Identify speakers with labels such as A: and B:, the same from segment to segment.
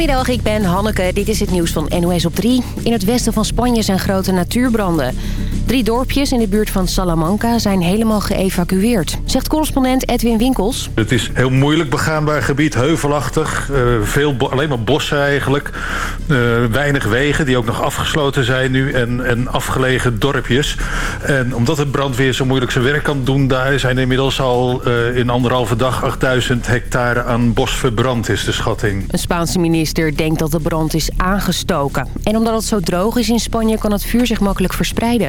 A: Goedemiddag, ik ben Hanneke. Dit is het nieuws van NOS op 3. In het westen van Spanje zijn grote natuurbranden. Drie dorpjes in de buurt van Salamanca zijn helemaal geëvacueerd. Zegt correspondent Edwin Winkels.
B: Het is heel moeilijk begaanbaar gebied, heuvelachtig. Uh, veel alleen maar bossen eigenlijk. Uh, weinig wegen die ook nog afgesloten zijn nu. En, en afgelegen dorpjes. En omdat het brandweer zo moeilijk zijn werk kan doen... daar zijn inmiddels al uh, in anderhalve dag 8000 hectare aan bos verbrand is de schatting.
A: Een Spaanse minister denkt dat de brand is aangestoken. En omdat het zo droog is in Spanje kan het vuur zich makkelijk verspreiden.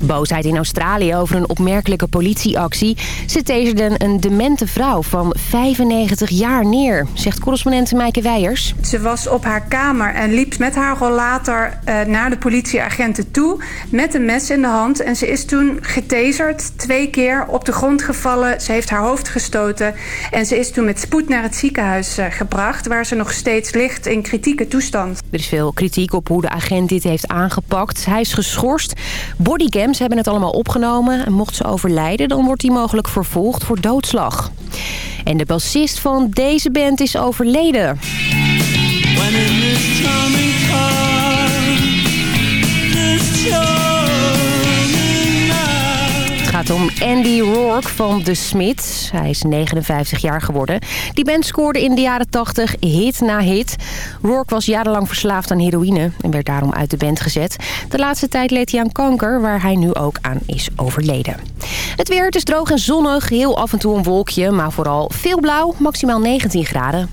A: Boosheid in Australië over een opmerkelijke politieactie. Ze taserden een demente vrouw van 95 jaar neer, zegt correspondent Maaike Weijers.
C: Ze was op haar kamer en liep met haar rollator uh, naar de politieagenten toe... met een mes in de hand en ze is toen getaserd, twee keer op de grond gevallen. Ze heeft haar hoofd gestoten en ze is toen met spoed naar het ziekenhuis uh, gebracht... waar ze nog steeds ligt in kritieke toestand.
A: Er is veel kritiek op hoe de agent dit heeft aangepakt. Hij is geschorst. Bodycam ze hebben het allemaal opgenomen. En mocht ze overlijden, dan wordt hij mogelijk vervolgd voor doodslag. En de bassist van deze band is overleden. Om Andy Rourke van The Smiths. Hij is 59 jaar geworden. Die band scoorde in de jaren 80 hit na hit. Rourke was jarenlang verslaafd aan heroïne en werd daarom uit de band gezet. De laatste tijd leed hij aan kanker, waar hij nu ook aan is overleden. Het weer, is droog en zonnig. Heel af en toe een wolkje, maar vooral veel blauw. Maximaal 19 graden.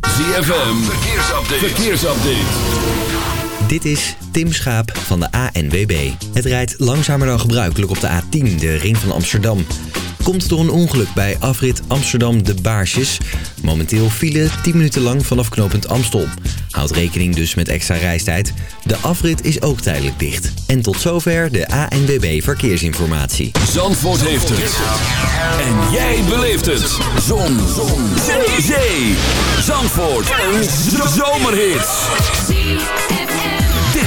D: ZFM, verkeersupdate. verkeersupdate.
E: Dit is Tim Schaap van de ANWB. Het rijdt langzamer dan gebruikelijk op de A10, de ring van Amsterdam. Komt door een ongeluk bij afrit Amsterdam de Baarsjes. Momenteel file 10 minuten lang vanaf knooppunt Amstel. Houd rekening dus met extra reistijd. De afrit is ook tijdelijk dicht. En tot zover de ANWB Verkeersinformatie.
D: Zandvoort heeft het. En jij beleeft het. Zon. Zon. Zee. Zandvoort. Een zomerhit.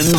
D: Zandvoort en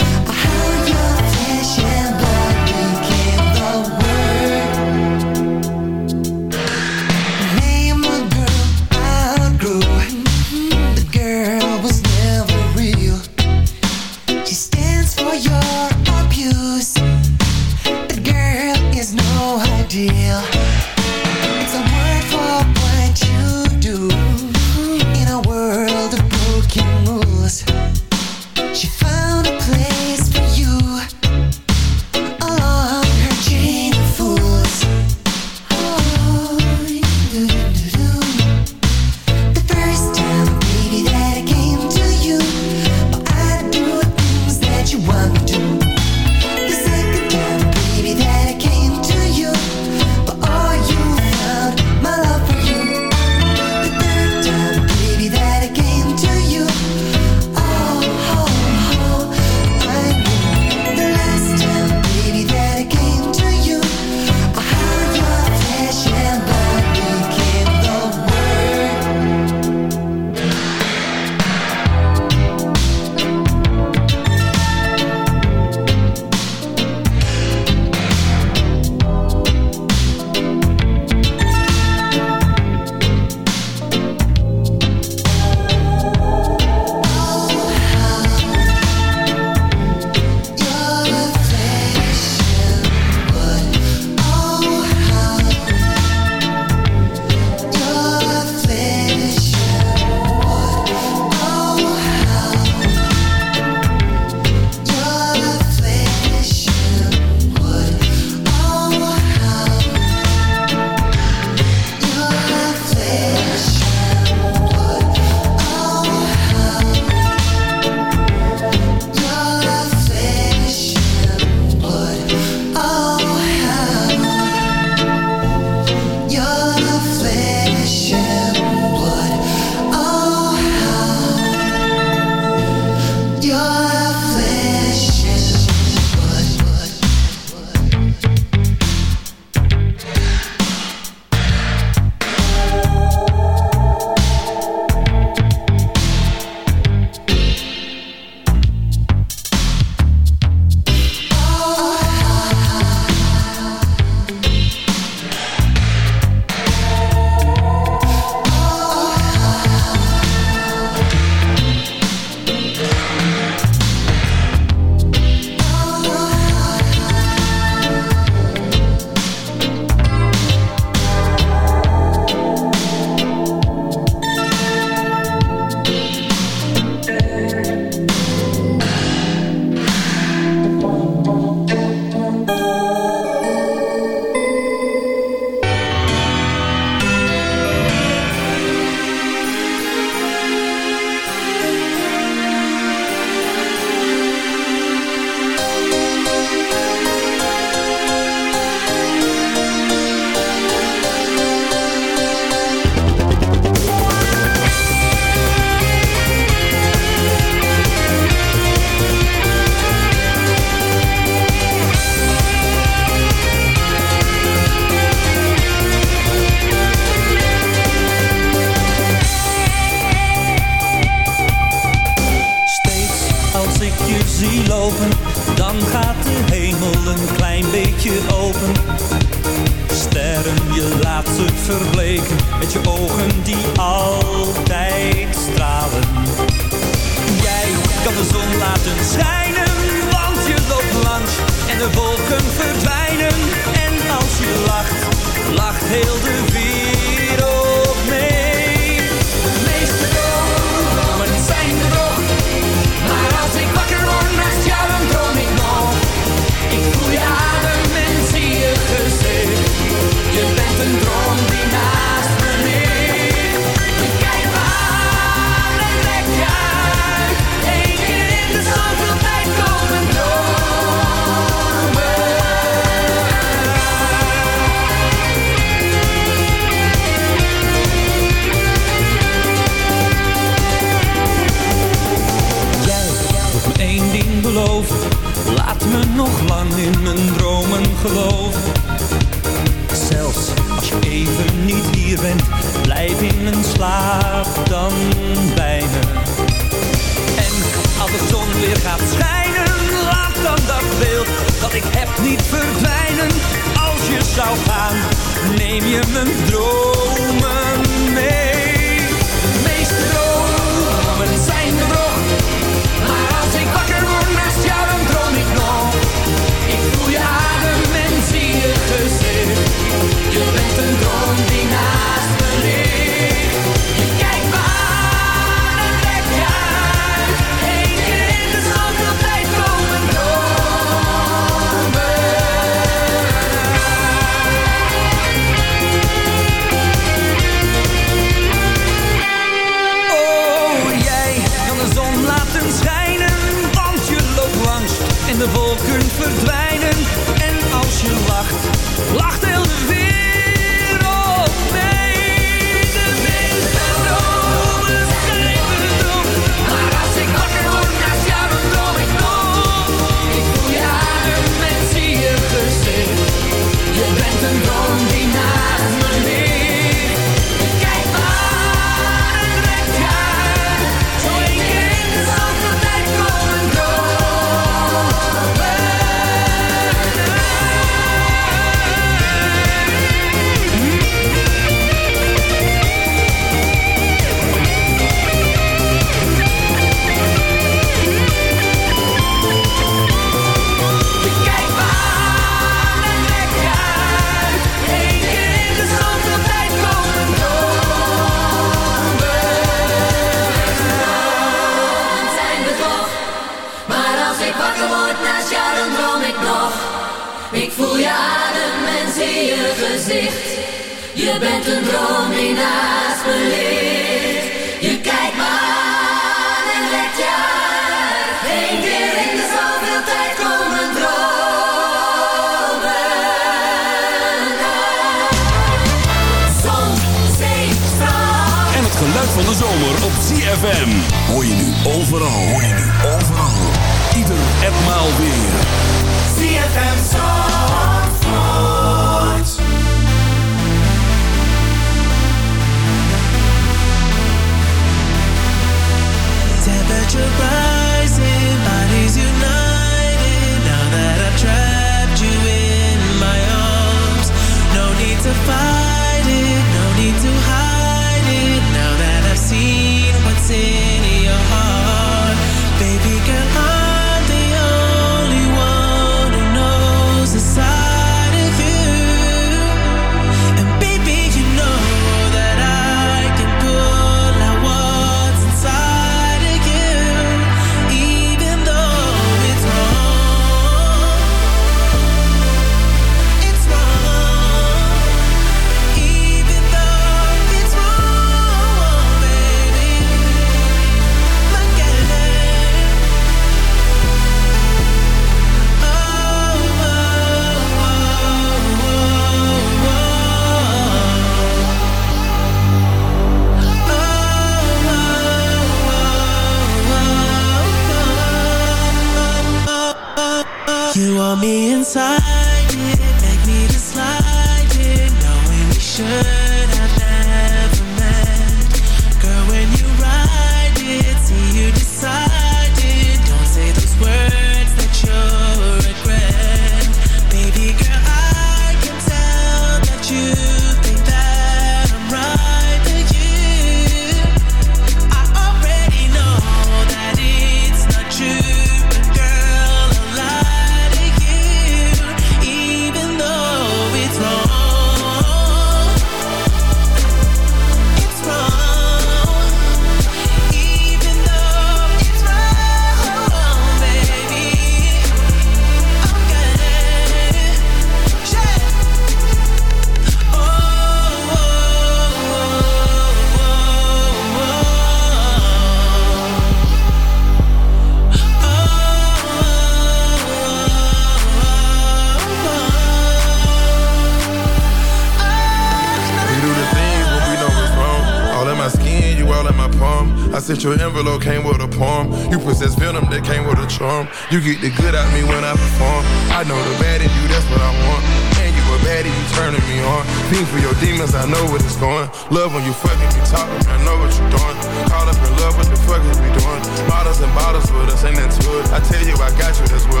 F: envelope, came with a poem. You possess venom that came with a charm. You get the good out me when I perform. I know the bad in you, that's what I want. And you a baddie, you turning me on. Fiend for your demons, I know what it's going. Love when you fucking me talking, I know what you're doing. Caught up in love, what the fuck is we doing? Bottles and bottles with us, ain't that to it? I tell you, I got you, that's well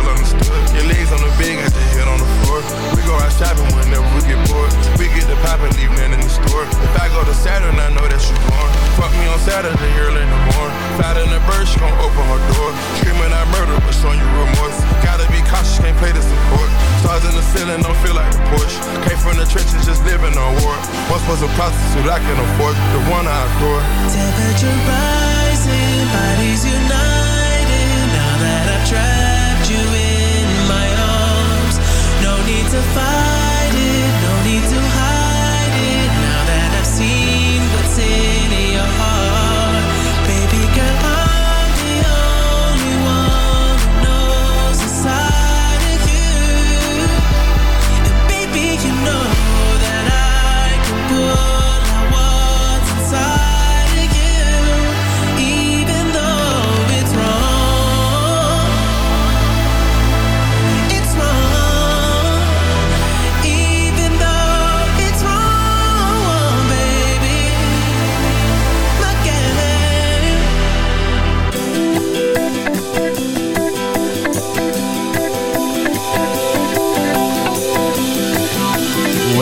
F: play the support. Stars in the ceiling, don't feel like a Porsche. Came from the trenches, just living on war. Once was a prostitute, I can afford the one I adore.
G: Temperature rising, bodies united. Now that I've trapped you in my arms, no need to fight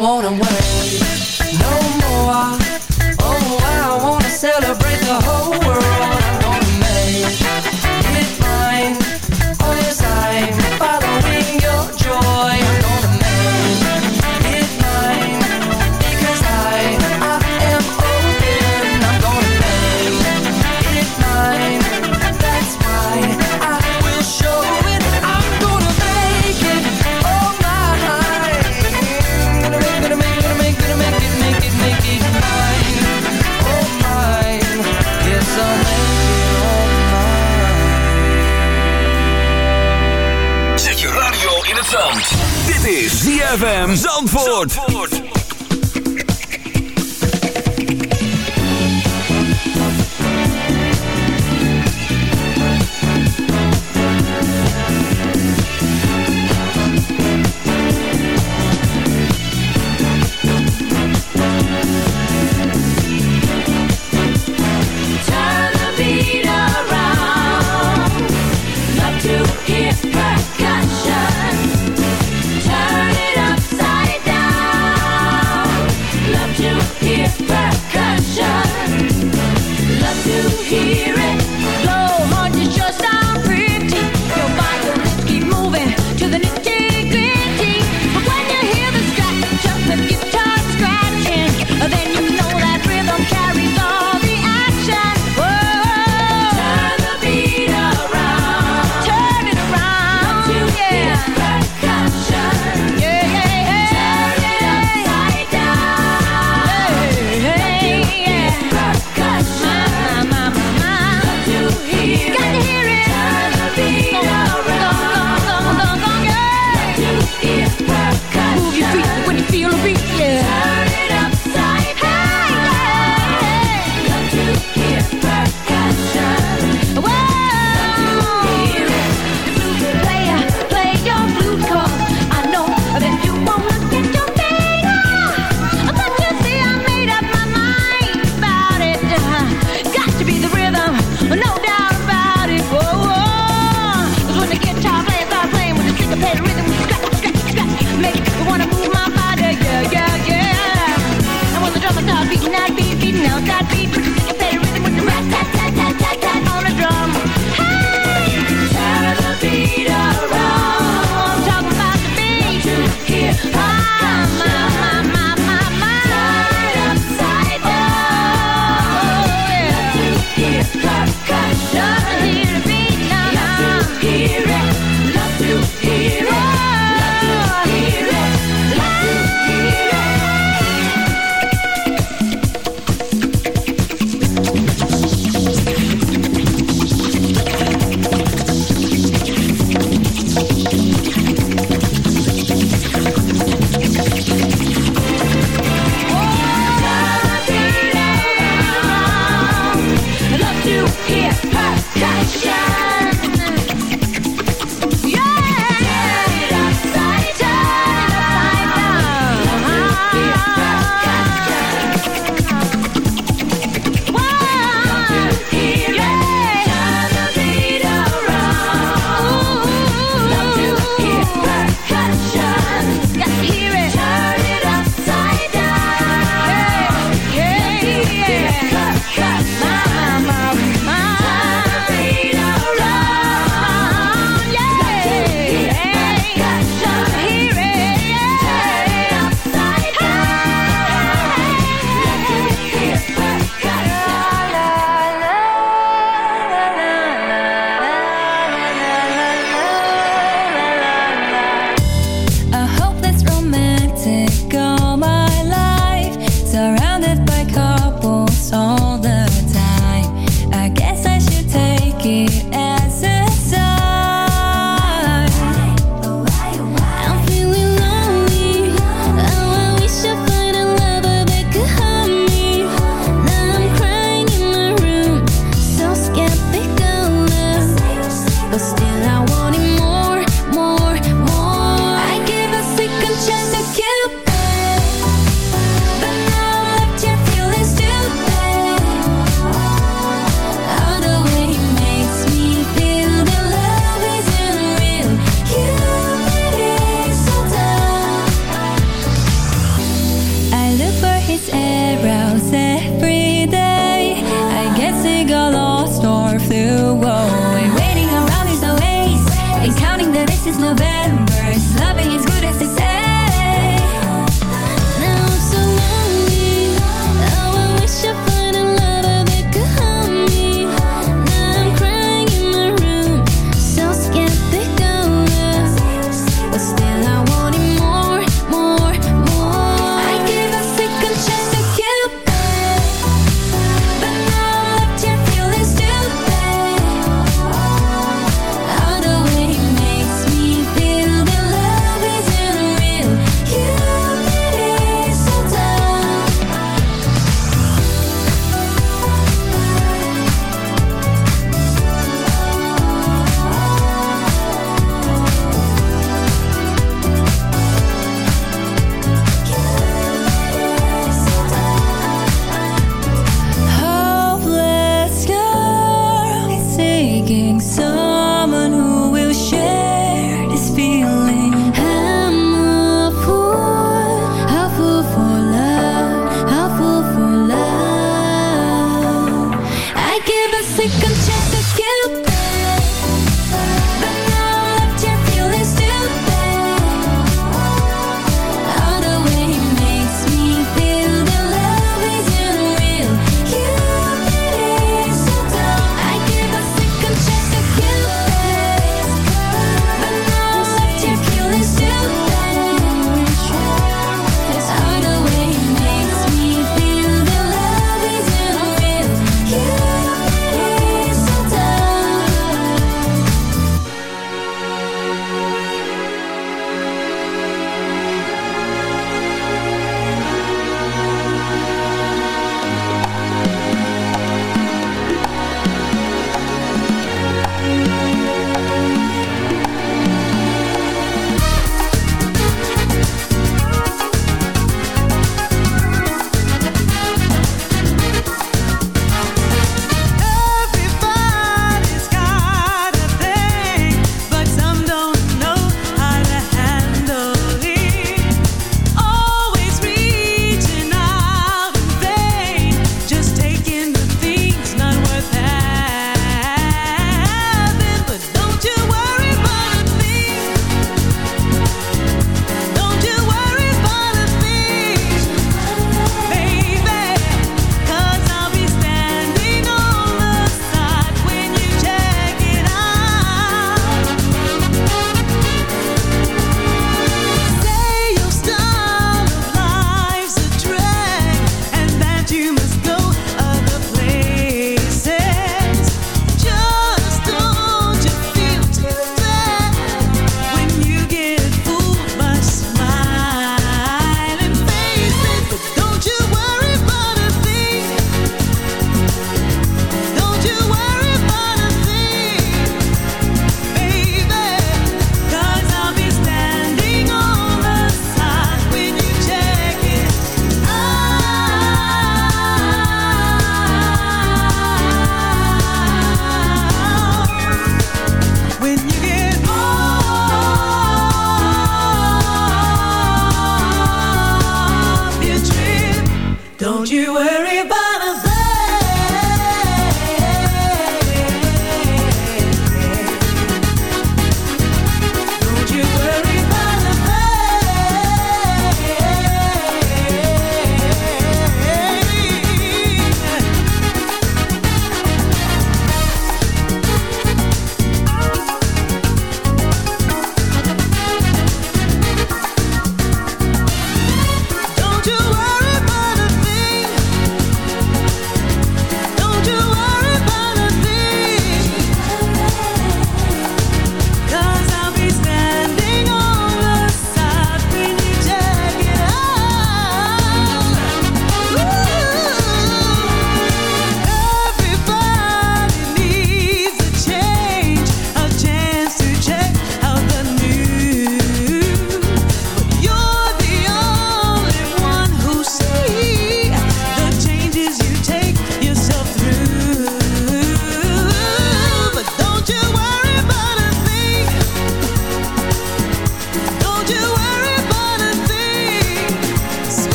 H: wanna wait.
D: Zandvoort.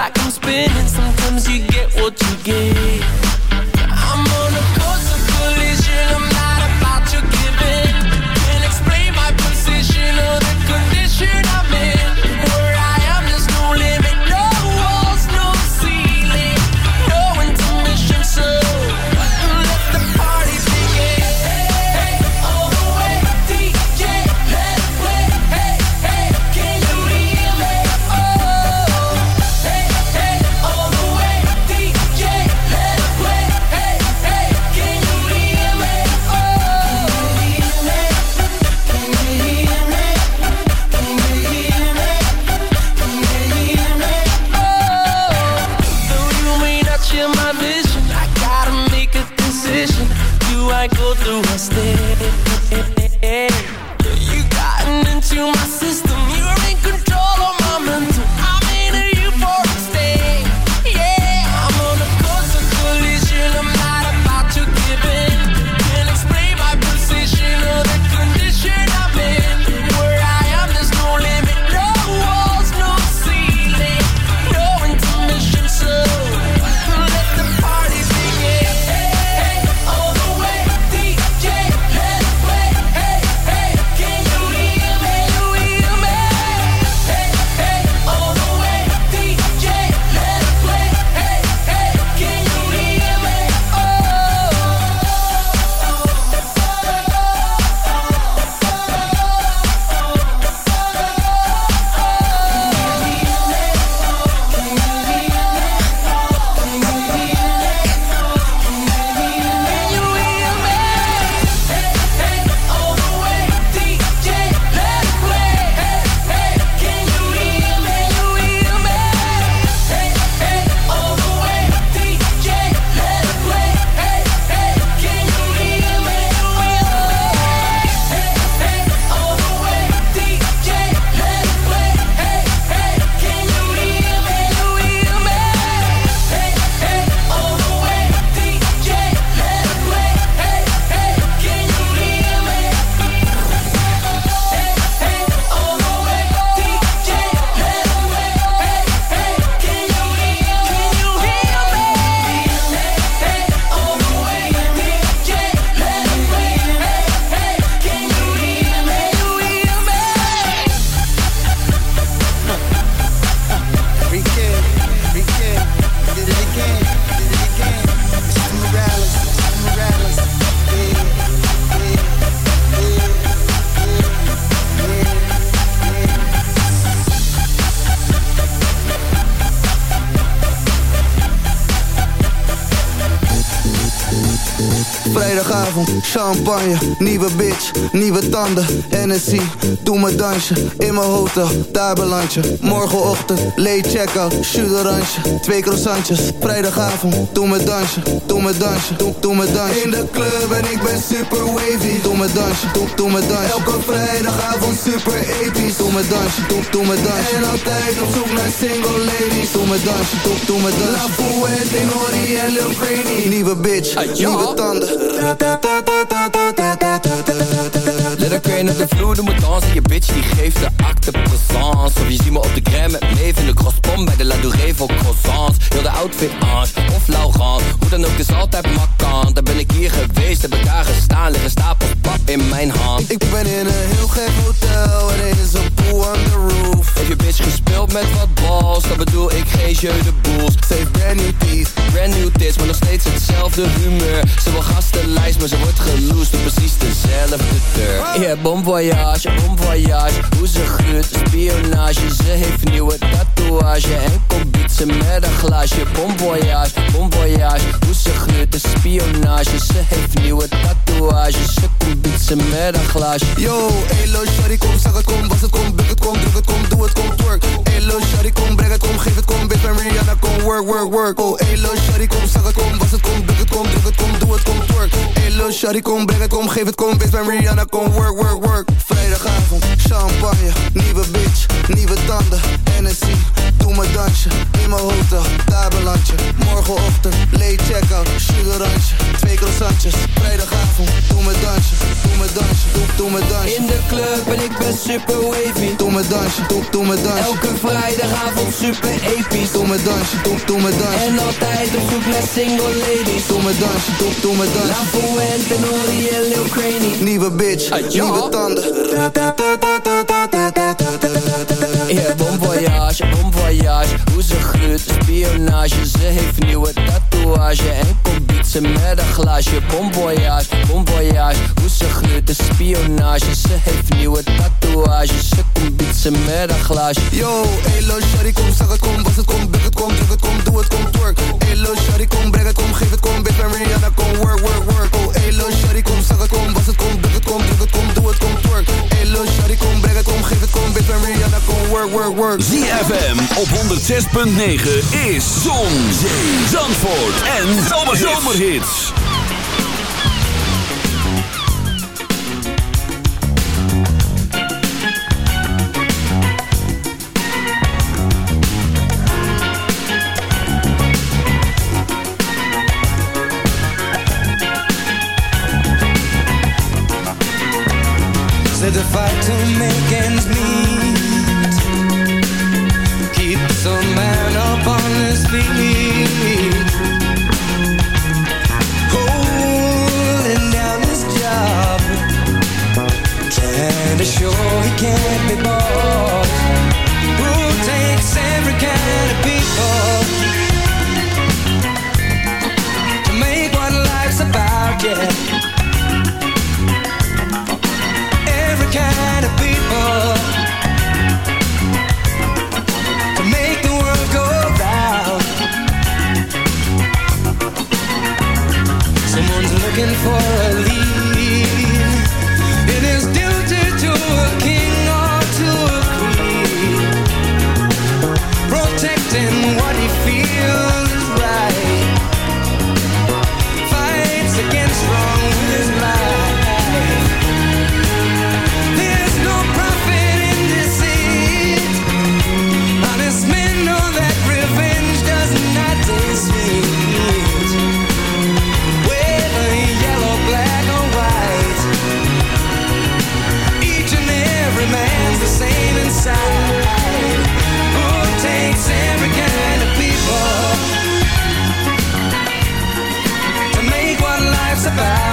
G: Like I'm spinning. Sometimes you get what you get.
I: Champagne, nieuwe bitch, nieuwe tanden, NSC, doe mijn dansje, in mijn hotel, daar beland je. Morgenochtend, late check-out, shoot oranje, twee croissantjes. Vrijdagavond, doe mijn dansje, doe mijn dansje, doe, doe mijn dansje. In de club en ik ben super wavy, doe mijn dansje, doe, doe mijn dansje. Elke vrijdagavond super episch, doe mijn dansje, doe, doe mijn dansje. En altijd op zoek naar single ladies, doe mijn dansje, doe, doe mijn dansje. La Fuente, Nori en Lil nieuwe bitch, nieuwe tanden.
J: Let her crane op de vloer, doe me dansen. Je bitch die geeft de acte présence Of je ziet me op de gram met leven in de crosspom Bij de La Douree voor croissants. Heel de outfit Ange of Laurent. Hoe dan ook, is altijd makkant Daar ben ik hier geweest, heb ik daar gestaan. Liggen stapels pap in mijn hand.
I: Ik ben in een heel gek hotel. En er is een pool on the roof.
J: Heb je bitch gespeeld met wat balls? Dan bedoel ik geen jeu de boels.
I: Heeft brand new teeth,
J: Brand new tits, maar nog steeds hetzelfde humeur. Ze wil gastenlijst, maar ze wordt geloosd Door precies dezelfde deur. Yeah, bon voyage, bon voyage Hoe ze spionage Ze heeft nieuwe tatoeage En komt bietsen met een glaasje Bon voyage, bon voyage Hoe ze gluurt, de spionage Ze heeft nieuwe tatoeage Ze komt bietsen met een glaasje
I: Yo, elo, shawty, kom, zag het, kom, was het, kom, buk het, kom, druk het, kom, doe het, kom, twerk. Elo, shawty, kom, breng het, kom, geef het, kom, bitch, ben Rihanna, kom, work, work, work. Oh, elo, shawty, kom, zag het, kom, was het, kom, buk het, kom, druk het, kom, doe het, kom, twerk. Elo, shawty, kom, breng het, kom, geef het, kom, bitch, ben Rihanna, kom, work, work, work. Vrijdagavond, champagne, nieuwe bitch, nieuwe tanden, NSC, doe mijn dansje, in mijn hotel, daar beland je. Morgenochtend, late check-out, sugarantje, twee croissantjes. Vrijdagavond, doe mijn dansje, doe mijn dansje, doe, doe mijn dansje.
J: In de club en ik ben super wavy
I: Doe mijn dansje, doe, doe mijn dansje.
J: Elke vrijdagavond super episch
I: Doe mijn dansje, doe, doe mijn dansje.
J: En altijd op zoek naar single ladies
I: Doe mijn dansje, doe, doe mijn
J: La
I: dansje.
J: Fuente, Nori en Lil Craney
I: Nieuwe bitch, nieuwe tanden.
J: Yeah, bon voyage, bon voyage. Hoe ze gluurt, spionage. Ze heeft nieuwe tatoeage. En komt bietsen met een glaasje. Bon voyage, bon voyage. Hoe ze gluurt, spionage. Ze heeft nieuwe tatoeage. Ze komt bietsen met een glaasje.
I: Yo, elo, shawty, kom, zag het, kom, was het, kom, buk het, kom, druk het, kom, doe het, kom, twerk. Elo, shawty, kom, breng het, kom, geef het, kom, bitch, ben Rihanna, kom, work, work, work. Oh, elo, shawty, kom, zag het, kom, was het, kom, buk het, kom, druk het, kom, doe het, kom, twerk. Elo, shawty, kom, breng het, kom, geef het, Rihanna, kom, work, work, work.
K: ZFM op 106.9 is Zon, Zee, Zandvoort en Zomerhits.
H: Said the fight to make ends meet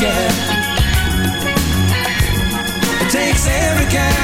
H: yeah. It takes every kind.